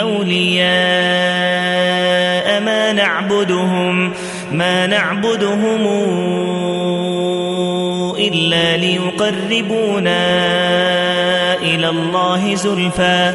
أولياء ما نعبدهم ما نعبدهم إلا ليقربونا إلى الله زلفى.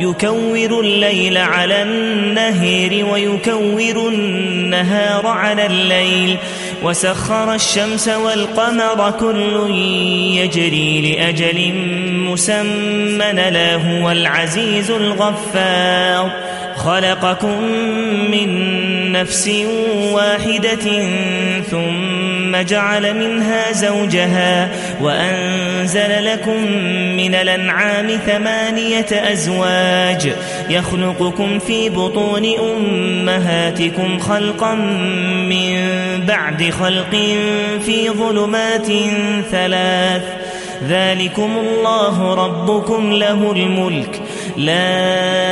يكور الليل على النهير ويكور النهار على الليل. وسخر الشمس والقمر كل يجري لأجل مسمى لا هو العزيز الغفار. خلقكم من نفس واحدة ثم جعل منها زوجها وأنزل لكم من الأنعام ثمانية أزواج يخلقكم في بطون أمهاتكم خلقا من بعد خلق في ظلمات ثلاث ذلكم الله ربكم له الملك لا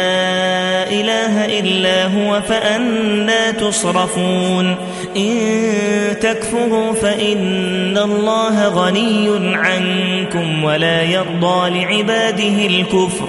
إله إلا هو فأنا تصرفون إن تكفروا فإن الله غني عنكم ولا يرضى لعباده الكفر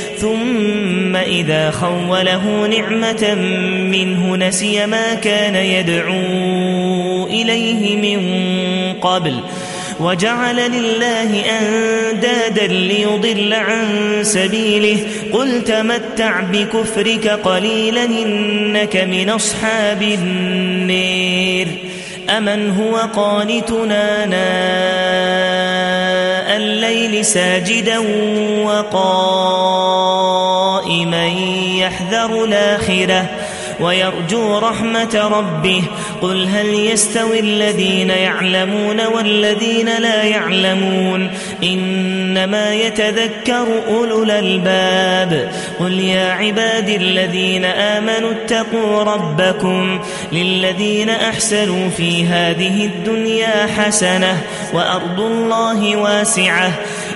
ثم إذا خوله نعمة منه نسي ما كان يدعو إليه من قبل وجعل لله أندادا ليضل عن سبيله قل تمتع بكفرك قليلا إنك من أصحاب النير أمن هو قانتنا الليل ساجدا وقائما يحذر الآخرة. ويرجو رحمة ربه. قل هل يستوي الذين يعلمون والذين لا يعلمون؟ إنما يتذكر أولو الألباب. قل يا عباد الذين آمنوا اتقوا ربكم للذين أحسنوا في هذه الدنيا حسنة وأرض الله واسعة.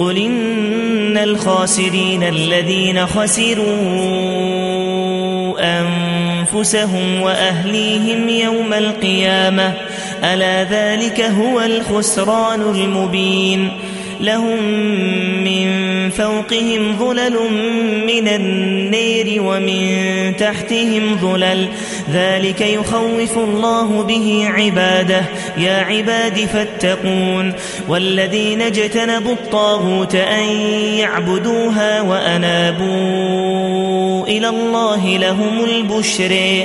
قل إن الخاسرين الذين خسروا أنفسهم وأهليهم يوم القيامة ألا ذلك هو الخسران المبين لهم من فوقهم ظلل من النير ومن تحتهم ظلل. ذلك يخوف الله به عباده. يا عباد فاتقون. والذين اجتنبوا الطاغوت أن يعبدوها وأنابوا إلى الله لهم البشر.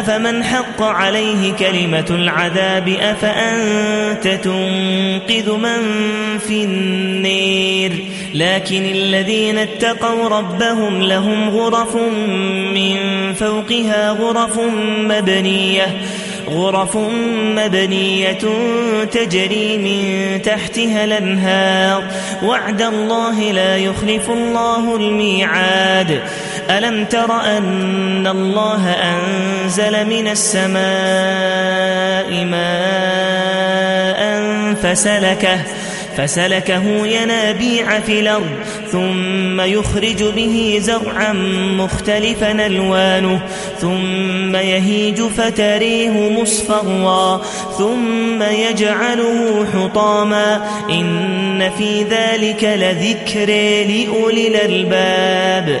أفمن حق عليه كلمة العذاب أفأنت تنقذ من في النير؟ لكن الذين اتقوا ربهم لهم غرف من فوقها غرف مبنية غرف مبنية تجري من تحتها الأنهار. وعد الله لا يخلف الله الميعاد. ألم تر أن الله أنزل من السماء ماء فسلكه فسلكه ينابيع في الأرض ثم يخرج به زرعا مختلفا ألوانه ثم يهيج فتريه مصفرا ثم يجعله حطاما إن في ذلك لذكر لأولي الألباب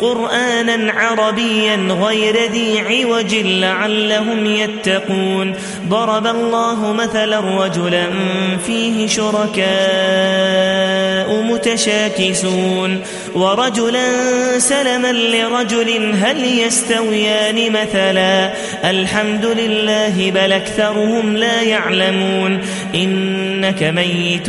قرآنا عربيا غير ذي عوج لعلهم يتقون. ضرب الله مثلا رجلا فيه شركاء متشاكسون. ورجلا سلما لرجل هل يستويان مثلا؟ الحمد لله بل أكثرهم لا يعلمون. إنك ميت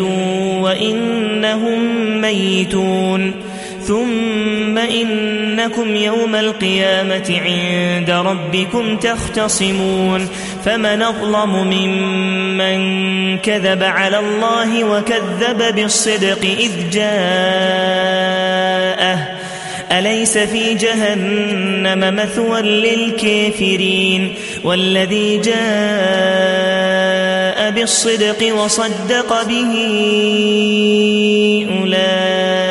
وإنهم ميتون. ثم إنكم يوم القيامة عند ربكم تختصمون فمن أظلم ممن كذب على الله وكذب بالصدق إذ جاءه. أليس في جهنم مثوى للكافرين؟ والذي جاء بالصدق وصدق به أولئك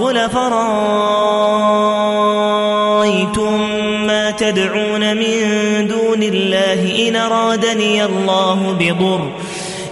قل فرأيتم ما تدعون من دون الله إن رادني الله بضر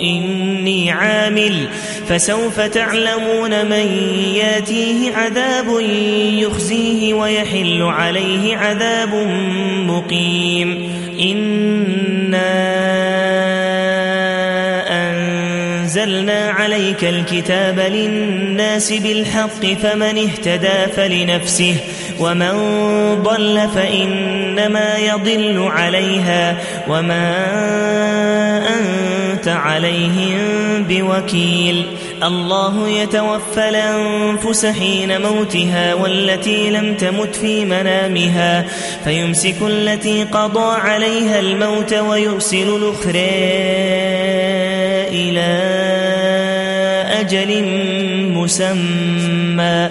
إني عامل فسوف تعلمون من ياتيه عذاب يخزيه ويحل عليه عذاب مقيم. إنا أنزلنا عليك الكتاب للناس بالحق فمن اهتدى فلنفسه ومن ضل فإنما يضل عليها وما أنت عليهم بوكيل. الله يتوفى الأنفس حين موتها والتي لم تمت في منامها. فيمسك التي قضى عليها الموت ويرسل الأخرى إلى أجل مسمى.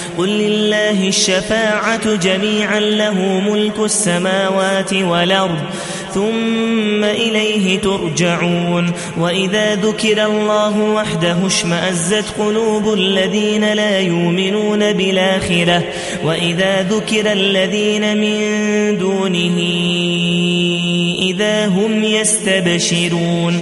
قل لله الشفاعة جميعا له ملك السماوات والأرض ثم إليه ترجعون. وإذا ذكر الله وحده اشمأزت قلوب الذين لا يؤمنون بالآخرة. وإذا ذكر الذين من دونه إذا هم يستبشرون.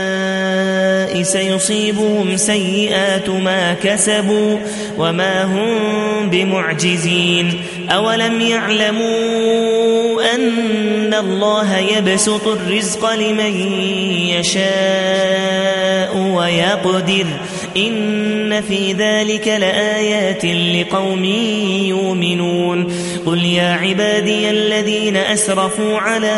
سيصيبهم سيئات ما كسبوا وما هم بمعجزين أولم يعلموا أن الله يبسط الرزق لمن يشاء ويقدر إن في ذلك لآيات لقوم يؤمنون قل يا عبادي الذين أسرفوا على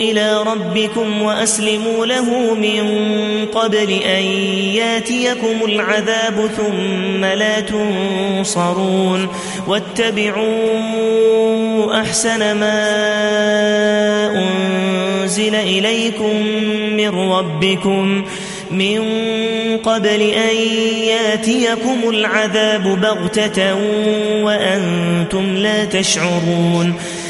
إلى ربكم وأسلموا له من قبل أن ياتيكم العذاب ثم لا تنصرون واتبعوا أحسن ما أنزل إليكم من ربكم من قبل أن ياتيكم العذاب بغتة وأنتم لا تشعرون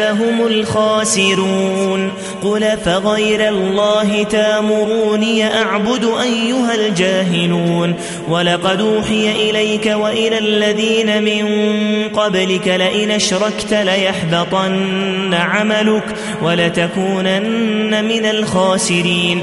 هم الخاسرون. قل فغير الله تامروني أعبد أيها الجاهلون. ولقد أوحي إليك وإلى الذين من قبلك لئن أشركت ليحبطن عملك ولتكونن من الخاسرين.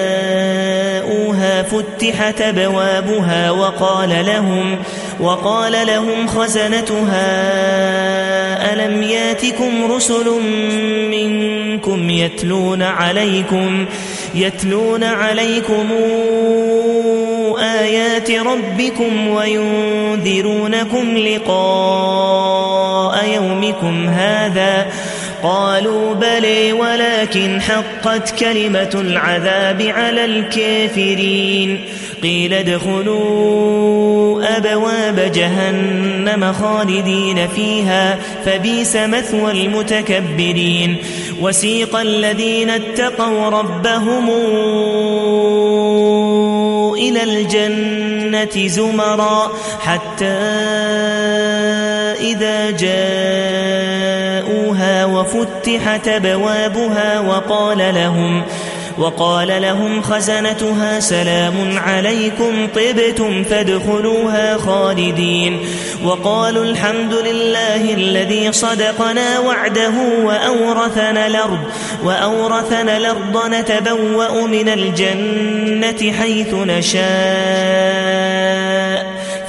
فتحت بوابها وقال لهم وقال لهم خزنتها ألم ياتكم رسل منكم يتلون عليكم يتلون عليكم آيات ربكم وينذرونكم لقاء يومكم هذا قالوا بلي ولكن حقت كلمة العذاب على الكافرين. قيل ادخلوا أبواب جهنم خالدين فيها فبيس مثوى المتكبرين. وسيق الذين اتقوا ربهم إلى الجنة زمرا حتى إذا جاءوها وفتحت بوابها وقال لهم وقال لهم خزنتها سلام عليكم طبتم فادخلوها خالدين. وقالوا الحمد لله الذي صدقنا وعده وأورثنا الأرض وأورثنا الأرض نتبوأ من الجنة حيث نشاء.